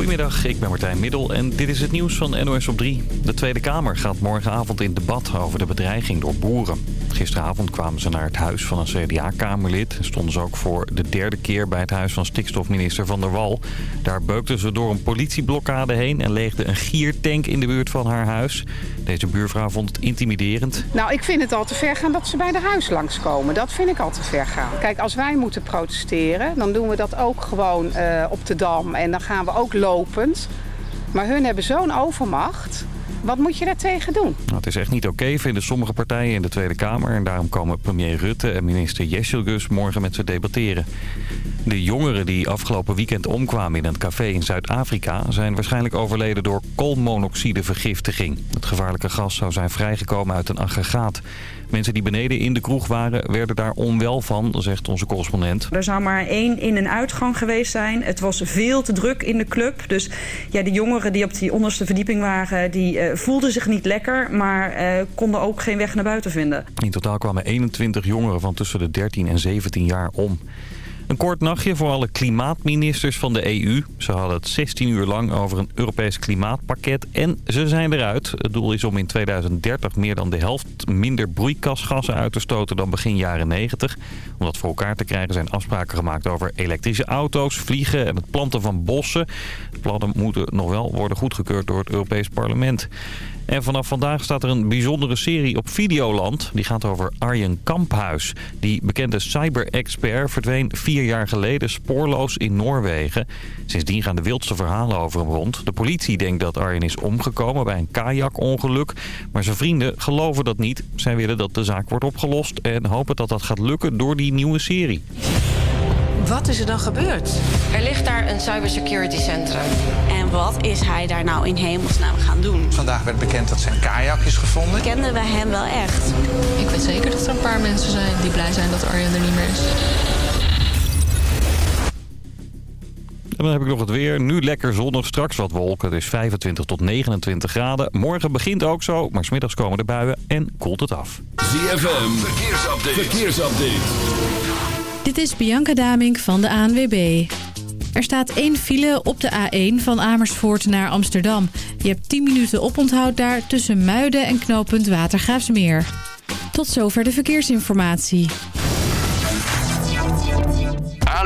Goedemiddag, ik ben Martijn Middel en dit is het nieuws van NOS op 3. De Tweede Kamer gaat morgenavond in debat over de bedreiging door boeren. Gisteravond kwamen ze naar het huis van een CDA-kamerlid. Stonden ze ook voor de derde keer bij het huis van stikstofminister Van der Wal. Daar beukten ze door een politieblokkade heen en leegden een giertank in de buurt van haar huis. Deze buurvrouw vond het intimiderend. Nou, ik vind het al te ver gaan dat ze bij de huis langskomen. Dat vind ik al te ver gaan. Kijk, als wij moeten protesteren, dan doen we dat ook gewoon uh, op de Dam. En dan gaan we ook lopend. Maar hun hebben zo'n overmacht. Wat moet je daartegen doen? Nou, het is echt niet oké, vinden sommige partijen in de Tweede Kamer. En daarom komen premier Rutte en minister Jesselgus morgen met ze debatteren. De jongeren die afgelopen weekend omkwamen in een café in Zuid-Afrika... zijn waarschijnlijk overleden door koolmonoxidevergiftiging. Het gevaarlijke gas zou zijn vrijgekomen uit een aggregaat. Mensen die beneden in de kroeg waren, werden daar onwel van, zegt onze correspondent. Er zou maar één in- en uitgang geweest zijn. Het was veel te druk in de club. Dus ja, de jongeren die op die onderste verdieping waren, die uh, voelden zich niet lekker, maar uh, konden ook geen weg naar buiten vinden. In totaal kwamen 21 jongeren van tussen de 13 en 17 jaar om. Een kort nachtje voor alle klimaatministers van de EU. Ze hadden het 16 uur lang over een Europees klimaatpakket en ze zijn eruit. Het doel is om in 2030 meer dan de helft minder broeikasgassen uit te stoten dan begin jaren 90. Om dat voor elkaar te krijgen zijn afspraken gemaakt over elektrische auto's, vliegen en het planten van bossen. De plannen moeten nog wel worden goedgekeurd door het Europees Parlement. En vanaf vandaag staat er een bijzondere serie op Videoland. Die gaat over Arjen Kamphuis. Die bekende cyber-expert verdween vier jaar geleden spoorloos in Noorwegen. Sindsdien gaan de wildste verhalen over hem rond. De politie denkt dat Arjen is omgekomen bij een kajakongeluk. Maar zijn vrienden geloven dat niet. Zij willen dat de zaak wordt opgelost en hopen dat dat gaat lukken door die nieuwe serie. Wat is er dan gebeurd? Er ligt daar een cybersecurity centrum. En wat is hij daar nou in hemelsnaam gaan doen? Vandaag werd bekend dat zijn kajak is gevonden. Kenden wij hem wel echt? Ik weet zeker dat er een paar mensen zijn die blij zijn dat Arjen er niet meer is. En dan heb ik nog het weer. Nu lekker zonnig, straks wat wolken. Het is 25 tot 29 graden. Morgen begint ook zo, maar smiddags komen de buien en koelt het af. ZFM, verkeersupdate. verkeersupdate. Dit is Bianca Damink van de ANWB. Er staat één file op de A1 van Amersfoort naar Amsterdam. Je hebt 10 minuten oponthoud daar tussen Muiden en knooppunt Watergraafsmeer. Tot zover de verkeersinformatie.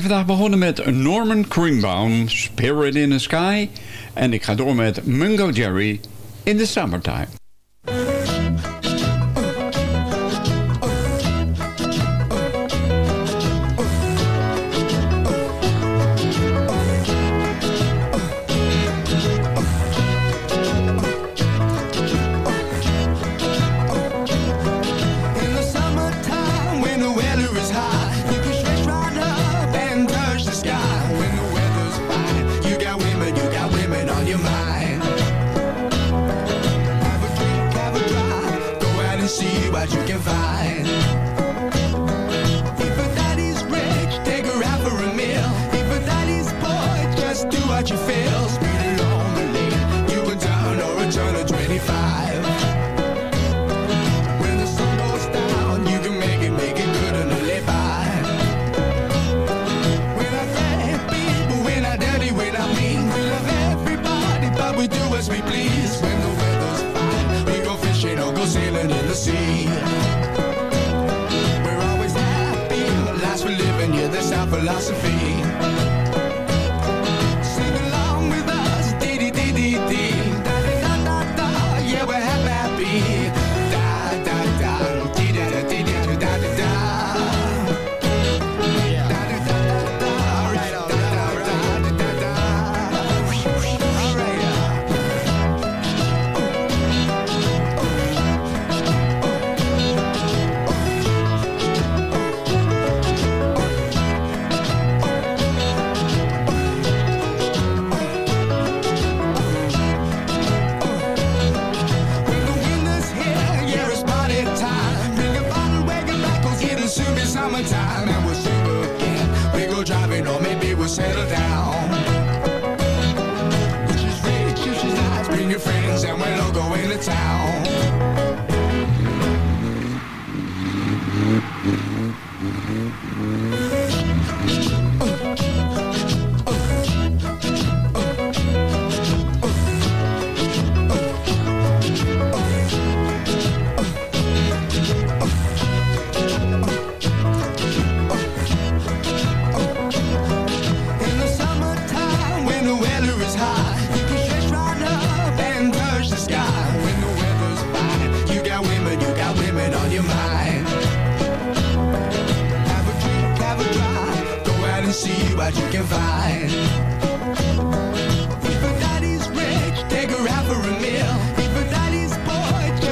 Ben vandaag begonnen met Norman Greenbaum, Spirit in the Sky. En ik ga door met Mungo Jerry, In the Summertime.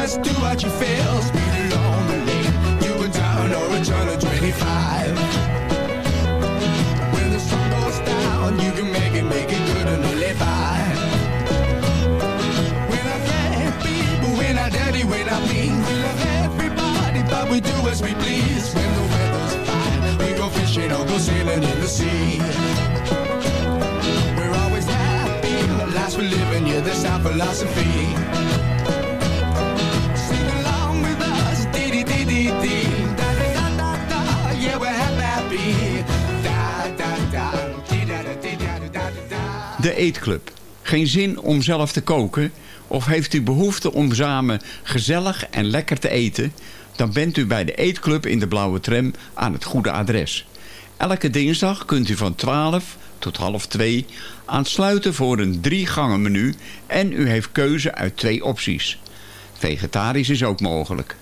Just do what you feel. Speed along the lane, you can turn or a turn of 25. When the sun goes down, you can make it, make it good and live by. We're not bad people, we're not dirty, we're not mean. We love everybody, but we do as we please. When the weather's fine, we go fishing or go sailing in the sea. We're always happy, the lives we live in, yeah, that's our philosophy. De Eetclub. Geen zin om zelf te koken? Of heeft u behoefte om samen gezellig en lekker te eten? Dan bent u bij de Eetclub in de Blauwe Tram aan het goede adres. Elke dinsdag kunt u van 12 tot half 2 aansluiten voor een drie gangen menu... en u heeft keuze uit twee opties. Vegetarisch is ook mogelijk.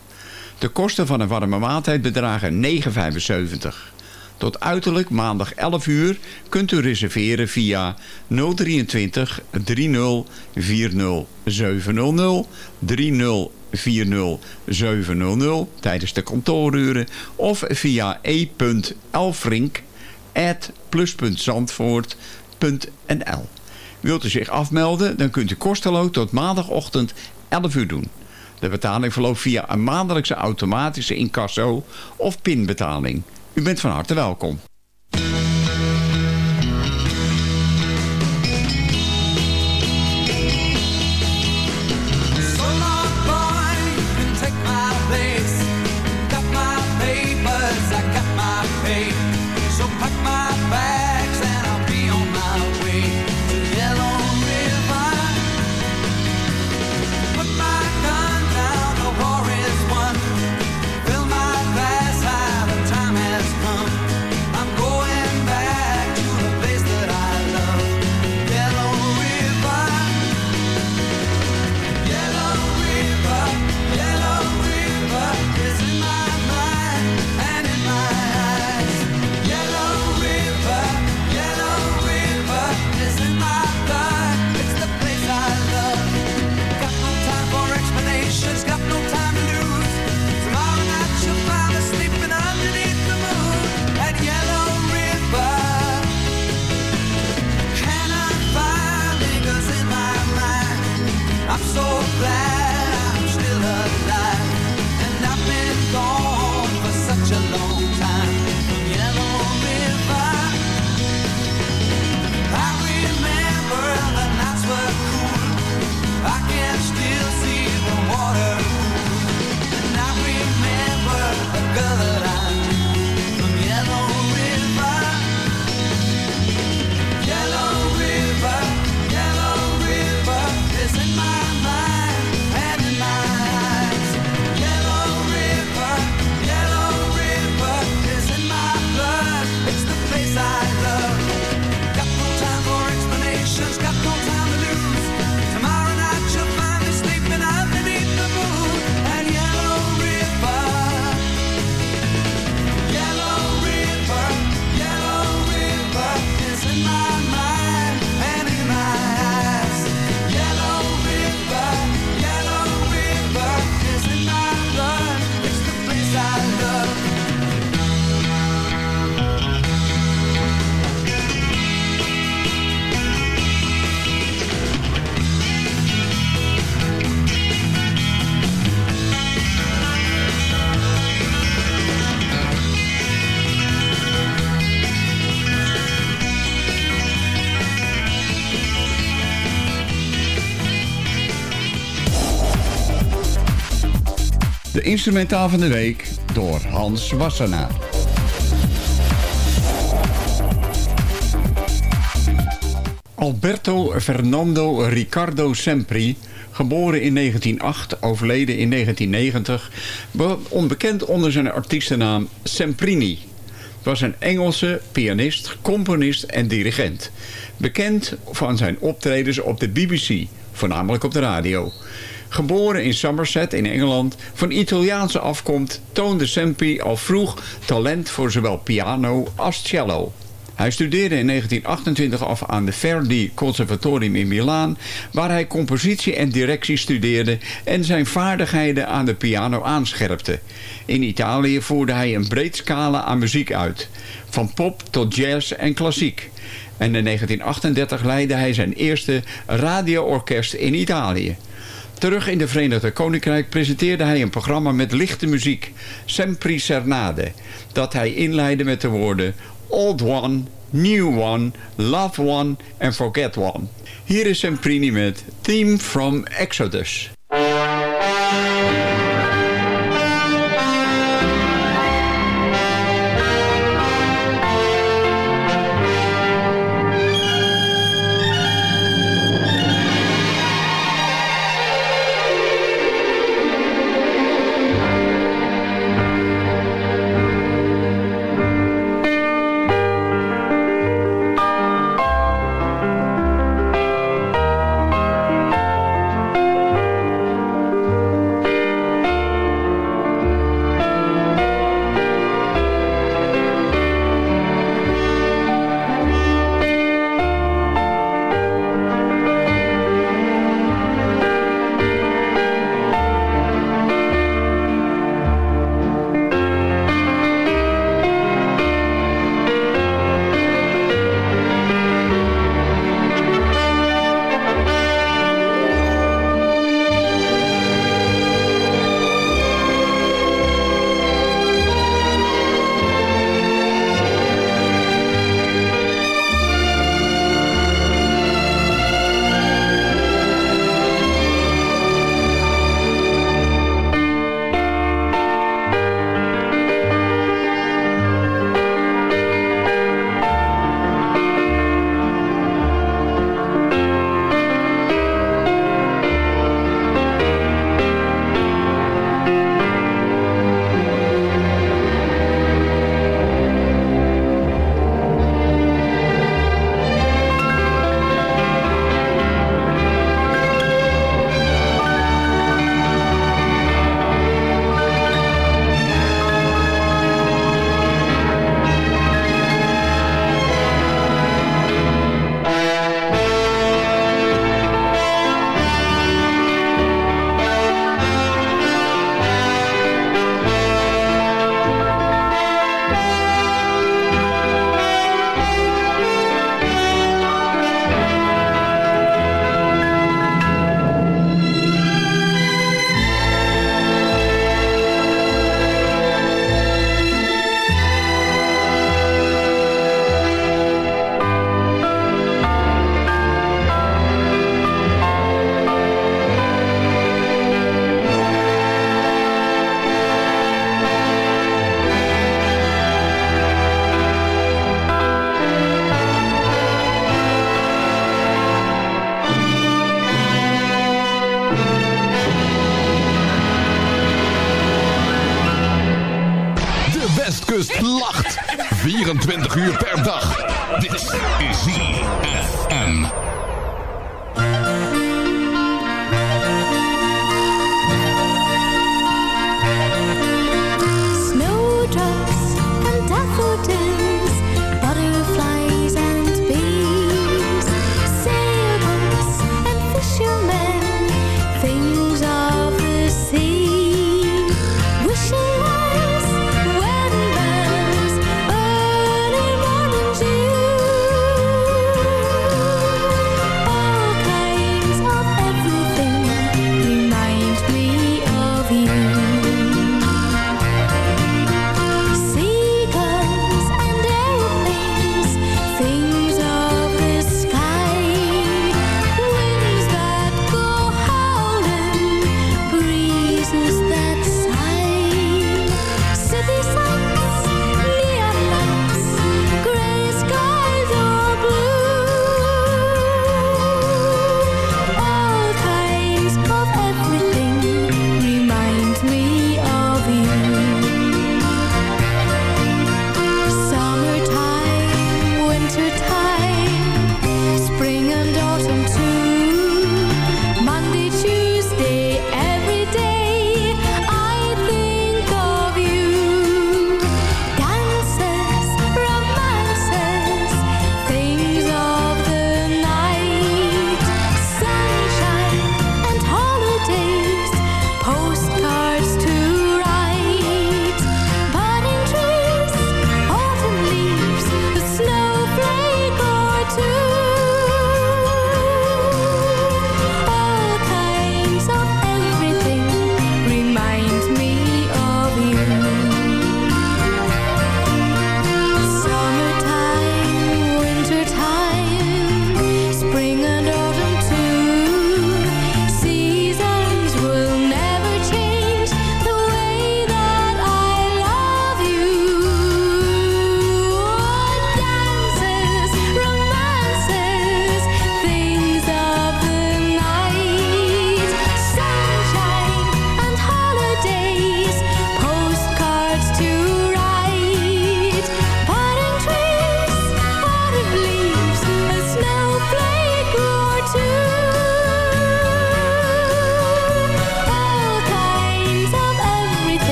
De kosten van een warme maaltijd bedragen 9,75. Tot uiterlijk maandag 11 uur kunt u reserveren via 023 30 40 700 30 40700 tijdens de kantooruren of via e.elfrink@plus.zandvoort.nl. Wilt u zich afmelden, dan kunt u kosteloos tot maandagochtend 11 uur doen. De betaling verloopt via een maandelijkse automatische incasso of pinbetaling. U bent van harte welkom. Instrumentaal van de week door Hans Wassenaar. Alberto Fernando Ricardo Sempri, geboren in 1908, overleden in 1990, be- onbekend onder zijn artiestennaam Semprini. Was een Engelse pianist, componist en dirigent. Bekend van zijn optredens op de BBC, voornamelijk op de radio. Geboren in Somerset in Engeland, van Italiaanse afkomst, toonde Sempri al vroeg talent voor zowel piano als cello. Hij studeerde in 1928 af aan de Verdi Conservatorium in Milaan, waar hij compositie en directie studeerde en zijn vaardigheden aan de piano aanscherpte. In Italië voerde hij een breed scala aan muziek uit, van pop tot jazz en klassiek. En in 1938 leidde hij zijn eerste radioorkest in Italië. Terug in de Verenigde Koninkrijk presenteerde hij een programma met lichte muziek, Sempre Sernade, dat hij inleidde met de woorden Old One, New One, Love One en Forget One. Hier is Semprini met Theme from Exodus.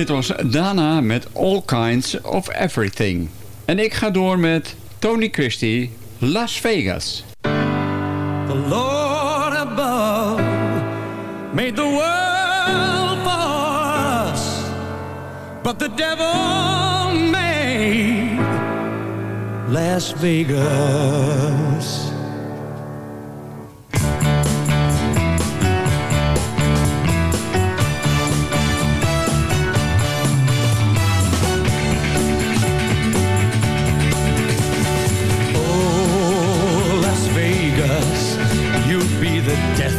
Dit was Dana met All Kinds of Everything. En ik ga door met Tony Christie, Las Vegas. The Lord above made the world for us. But the devil made Las Vegas.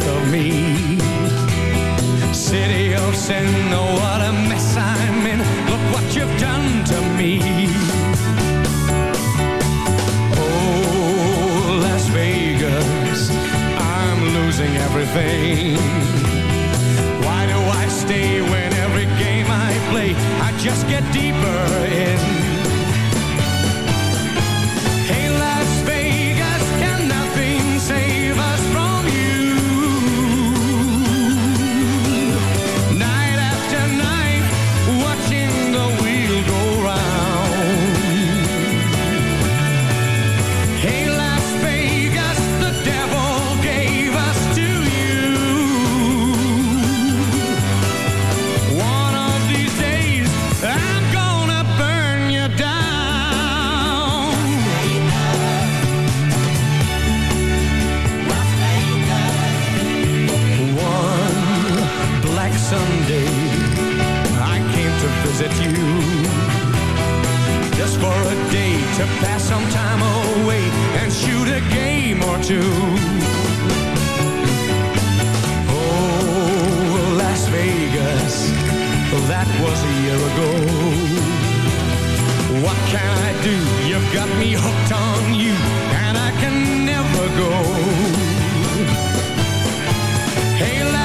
of me. City of sin, oh what a mess I'm in. Look what you've done to me. Oh, Las Vegas, I'm losing everything. Why do I stay when every game I play I just get deeper in someday I came to visit you Just for a day to pass some time away And shoot a game or two Oh, Las Vegas That was a year ago What can I do? You've got me hooked on you And I can never go Hey, Las.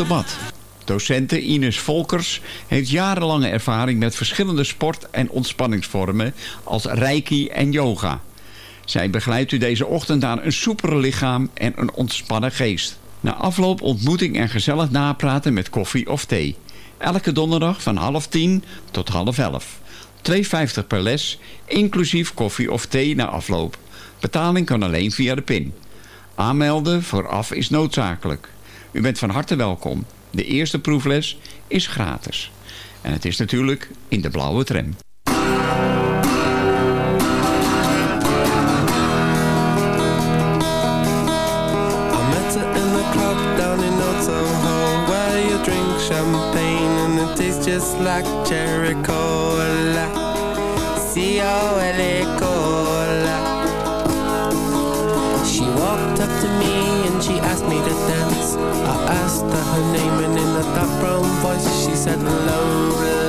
Op de mat. Docente Ines Volkers heeft jarenlange ervaring met verschillende sport- en ontspanningsvormen als reiki en yoga. Zij begeleidt u deze ochtend aan een soepere lichaam en een ontspannen geest. Na afloop ontmoeting en gezellig napraten met koffie of thee. Elke donderdag van half tien tot half elf. 2,50 per les, inclusief koffie of thee na afloop. Betaling kan alleen via de PIN. Aanmelden vooraf is noodzakelijk. U bent van harte welkom. De eerste proefles is gratis. En het is natuurlijk in de blauwe tram. I met her in the asked her her name and in a dark brown voice. She said Lola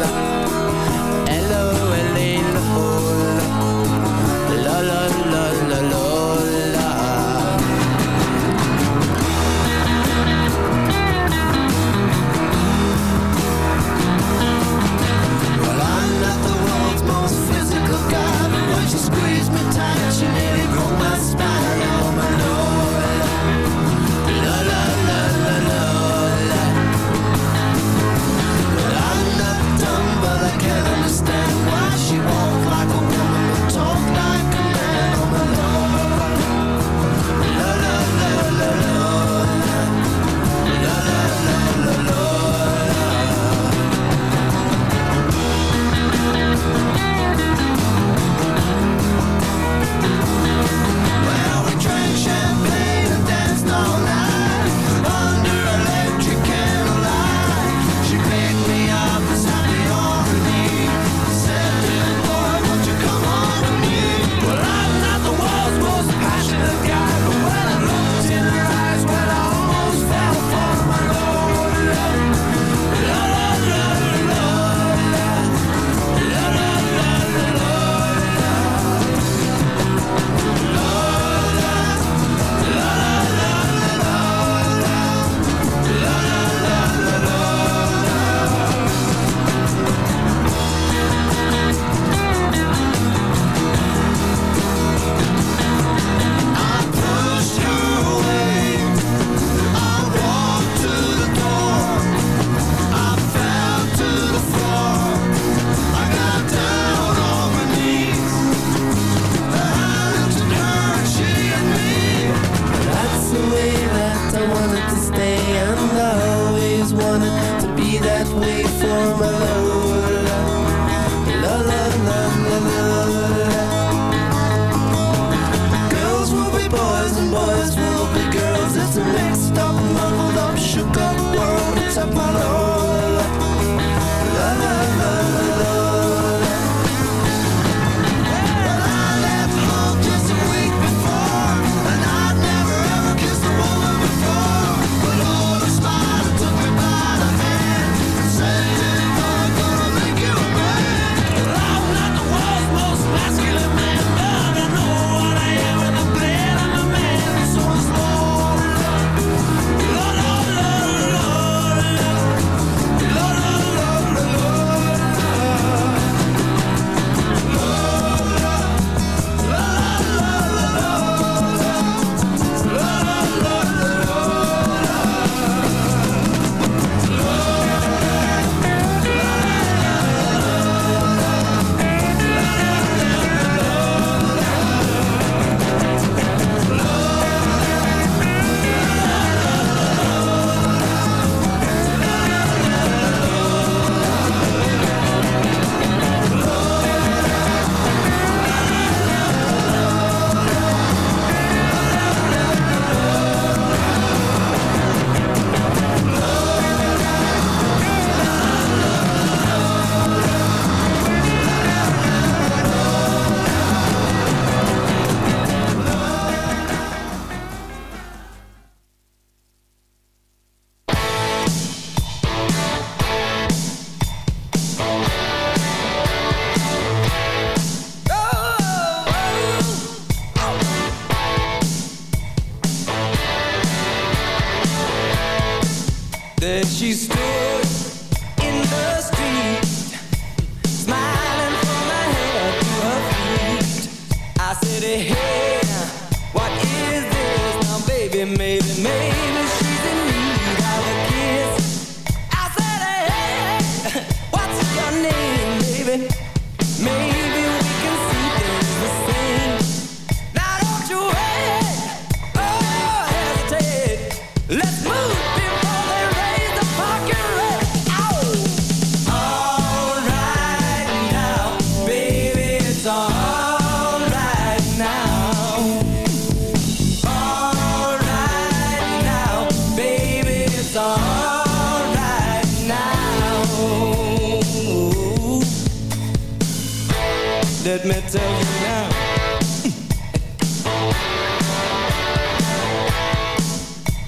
Let me tell you now.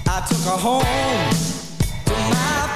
I took her home to my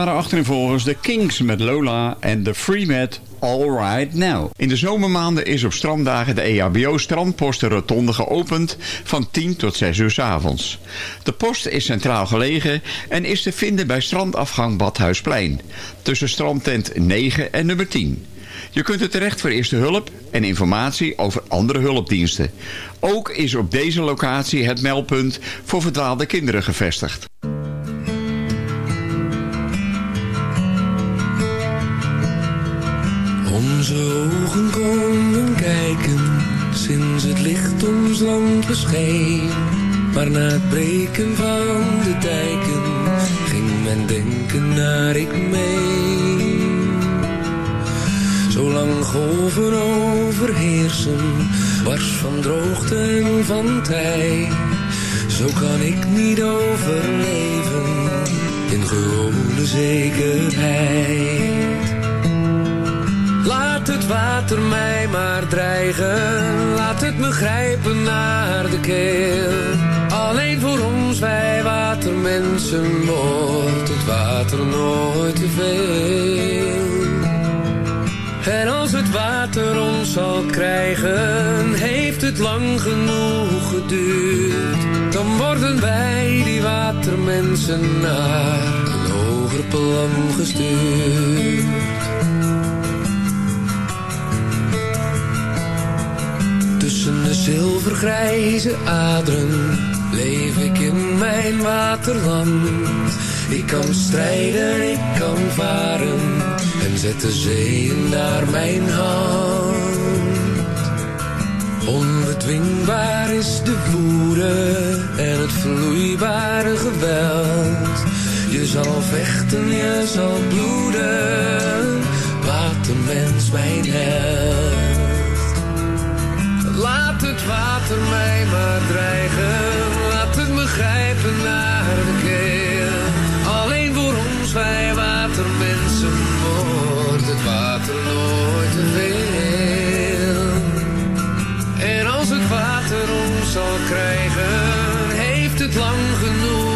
Waren achtereenvolgens de Kings met Lola en de Free met All Right Now. In de zomermaanden is op stranddagen de EHBO strandpost de rotonde geopend van 10 tot 6 uur 's avonds. De post is centraal gelegen en is te vinden bij strandafgang Badhuisplein. Tussen strandtent 9 en nummer 10. Je kunt er terecht voor eerste hulp en informatie over andere hulpdiensten. Ook is op deze locatie het meldpunt voor verdwaalde kinderen gevestigd. Onze ogen konden kijken sinds het licht ons land bescheen. Maar na het breken van de dijken ging men denken naar ik mee. Zolang golven overheersen, wars van droogte en van tij. Zo kan ik niet overleven in gewone zekerheid. Het water mij maar dreigen, laat laat het me grijpen naar de keel. Alleen voor ons, wij watermensen, wordt het water nooit te veel. En als het water ons zal krijgen, heeft het lang genoeg geduurd. Dan worden wij, die watermensen, naar een hoger plan gestuurd. Zilvergrijze aderen leef ik in mijn waterland. Ik kan strijden, ik kan varen en zet de zeeën naar mijn hand. Onbedwingbaar is de woede en het vloeibare geweld. Je zal vechten, je zal bloeden, watermens mijn held. Water mij maar dreigen, laat het me grijpen naar de keel. Alleen voor ons, wij watermensen, wordt het water nooit te veel. En als het water ons zal krijgen, heeft het lang genoeg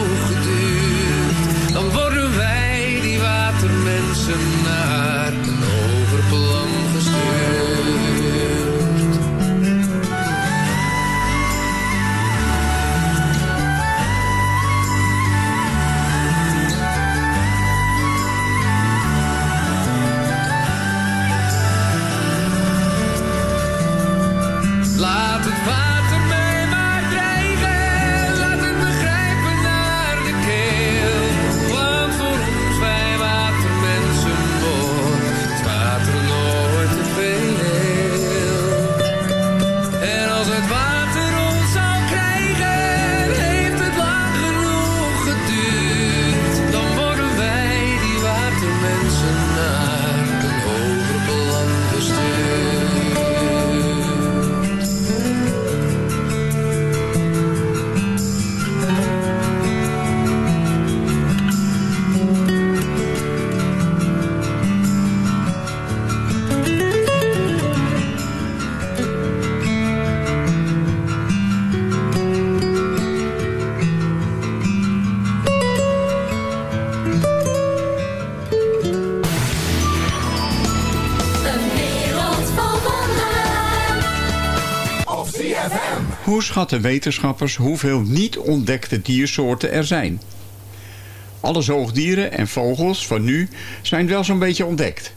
schatten wetenschappers hoeveel niet ontdekte diersoorten er zijn? Alle zoogdieren en vogels van nu zijn wel zo'n beetje ontdekt.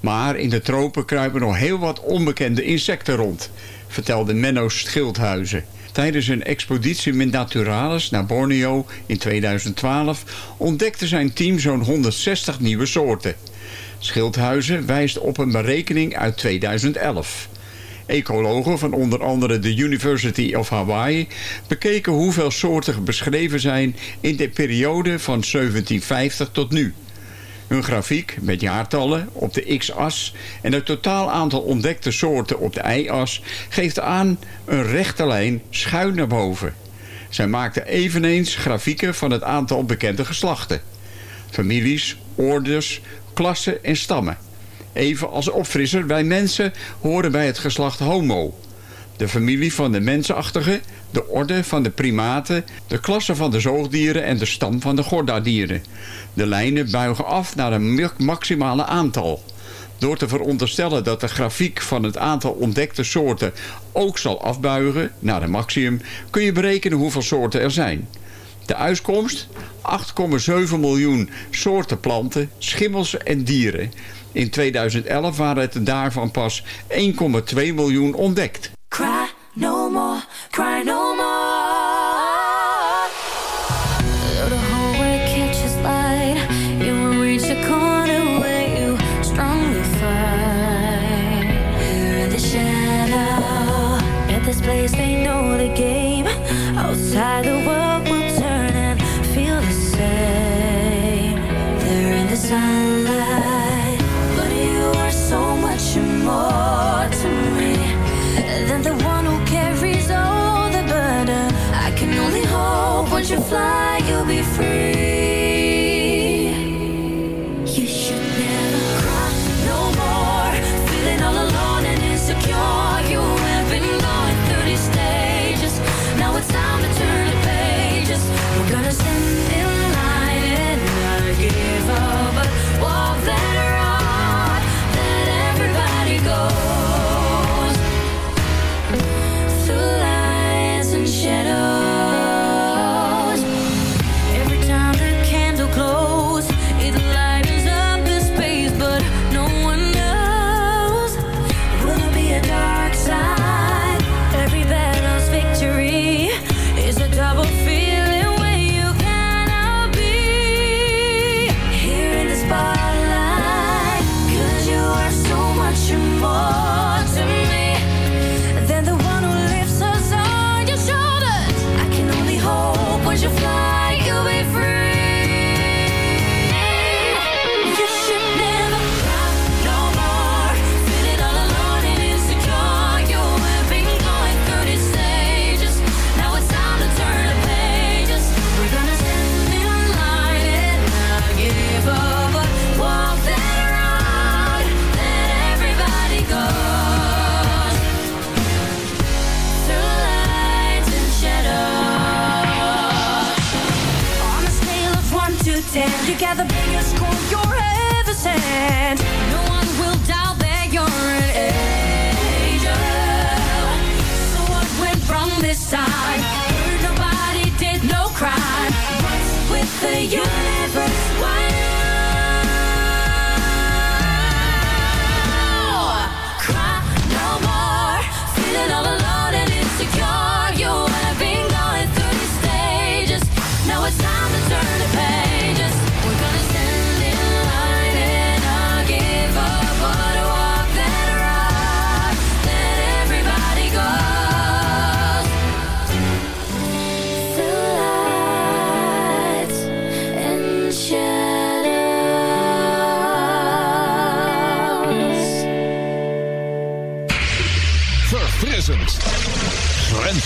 Maar in de tropen kruipen nog heel wat onbekende insecten rond, vertelde Menno Schildhuizen. Tijdens een expeditie met Naturalis naar Borneo in 2012 ontdekte zijn team zo'n 160 nieuwe soorten. Schildhuizen wijst op een berekening uit 2011. Ecologen van onder andere de University of Hawaii bekeken hoeveel soorten beschreven zijn in de periode van 1750 tot nu. Hun grafiek met jaartallen op de x-as en het totaal aantal ontdekte soorten op de y-as geeft aan een rechte lijn schuin naar boven. Zij maakten eveneens grafieken van het aantal bekende geslachten. Families, ordes, klassen en stammen. Even als opfrisser, wij mensen horen bij het geslacht Homo. De familie van de mensenachtigen, de orde van de primaten, de klasse van de zoogdieren en de stam van de gordadieren. De lijnen buigen af naar een ma- maximale aantal. Door te veronderstellen dat de grafiek van het aantal ontdekte soorten ook zal afbuigen naar een maximum, kun je berekenen hoeveel soorten er zijn. De uitkomst? 8,7 miljoen soorten planten, schimmels en dieren. In 2011 waren het daarvan pas 1,2 miljoen ontdekt. Cry no more, cry no more.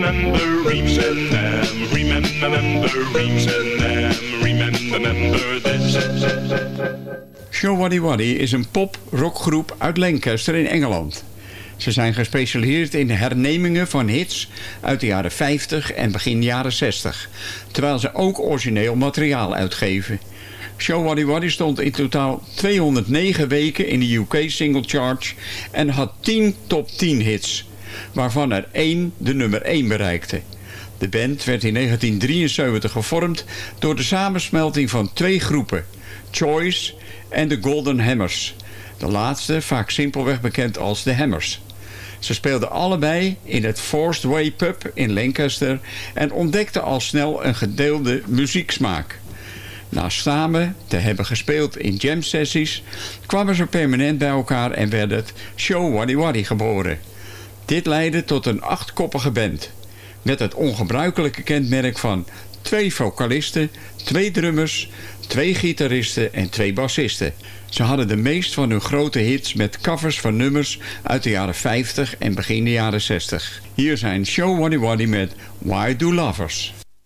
Remember, remember, remember, remember, remember this. Show Waddy Waddy is een pop-rockgroep uit Lancaster in Engeland. Ze zijn gespecialiseerd in hernemingen van hits uit de jaren 50 en begin jaren 60. Terwijl ze ook origineel materiaal uitgeven. Show Waddy Waddy stond in totaal 209 weken in de UK Single Charge en had 10 top 10 hits, waarvan er één de nummer 1 bereikte. De band werd in 1973 gevormd door de samensmelting van twee groepen, Choice en de Golden Hammers. De laatste vaak simpelweg bekend als de Hammers. Ze speelden allebei in het Forced Way Pub in Lancaster en ontdekten al snel een gedeelde muzieksmaak. Na samen te hebben gespeeld in jam sessies kwamen ze permanent bij elkaar en werd het Show Waddy Waddy geboren. Dit leidde tot een achtkoppige band. Met het ongebruikelijke kenmerk van twee vocalisten, twee drummers, twee gitaristen en twee bassisten. Ze hadden de meest van hun grote hits met covers van nummers uit de jaren 50 en begin de jaren 60. Hier zijn Show Waddy Waddy met Why Do Lovers.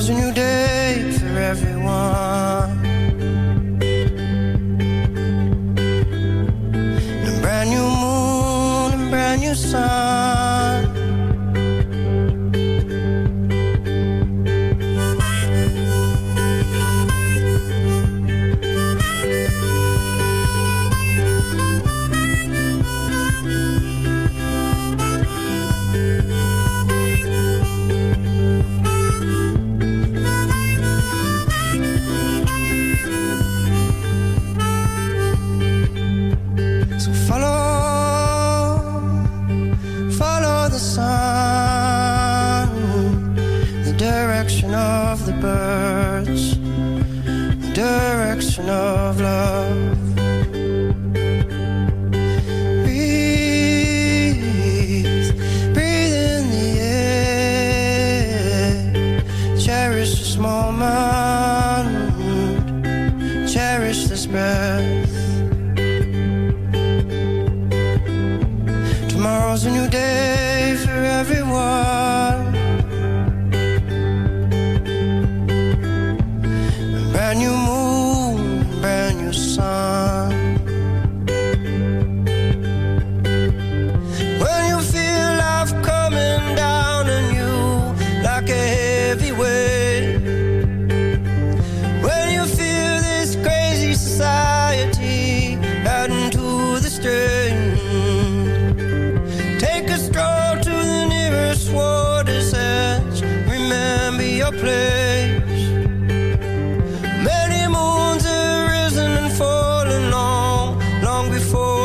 Tomorrow's a new day for everyone.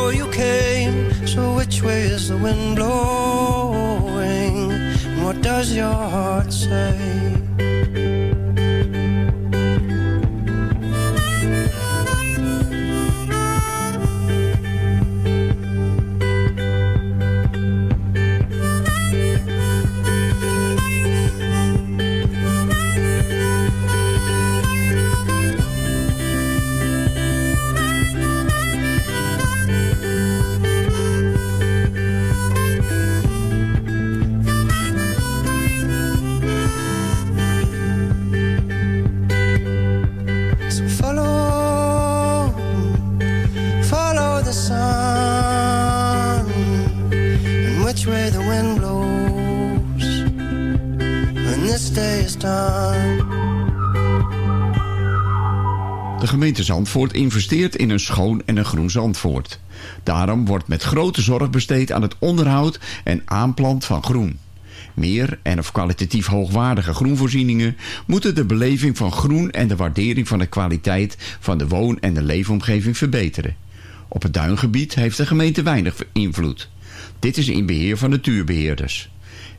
Before you came. So which way is the wind blowing? And what does your heart say? Gemeente Zandvoort investeert in een schoon en een groen Zandvoort. Daarom wordt met grote zorg besteed aan het onderhoud en aanplant van groen. Meer en of kwalitatief hoogwaardige groenvoorzieningen moeten de beleving van groen en de waardering van de kwaliteit van de woon- en de leefomgeving verbeteren. Op het duingebied heeft de gemeente weinig invloed. Dit is in beheer van natuurbeheerders.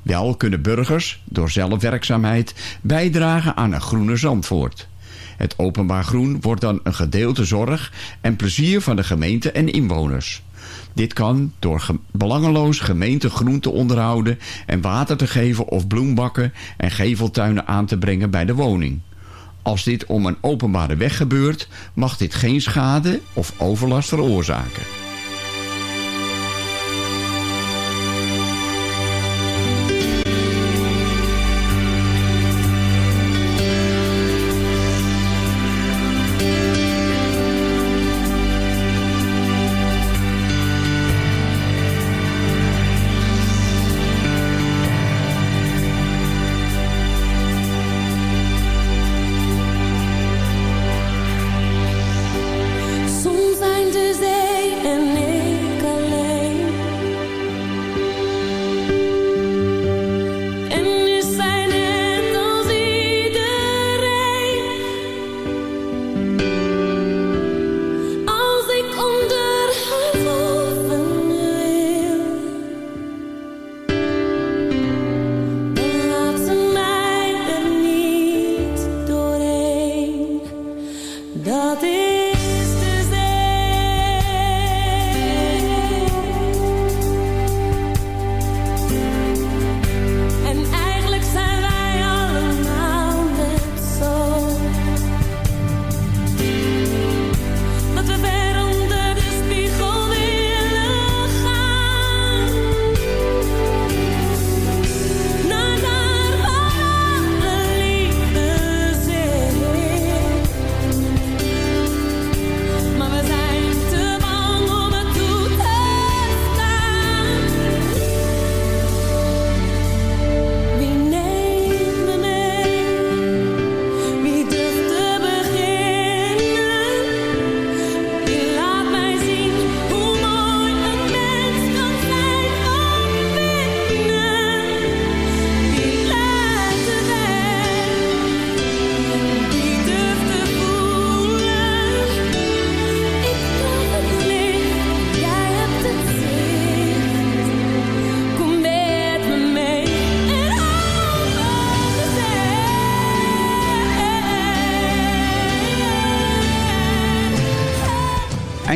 Wel kunnen burgers door zelfwerkzaamheid bijdragen aan een groene Zandvoort. Het openbaar groen wordt dan een gedeelte zorg en plezier van de gemeente en inwoners. Dit kan door ge belangeloos gemeentegroen te onderhouden en water te geven of bloembakken en geveltuinen aan te brengen bij de woning. Als dit om een openbare weg gebeurt, mag dit geen schade of overlast veroorzaken.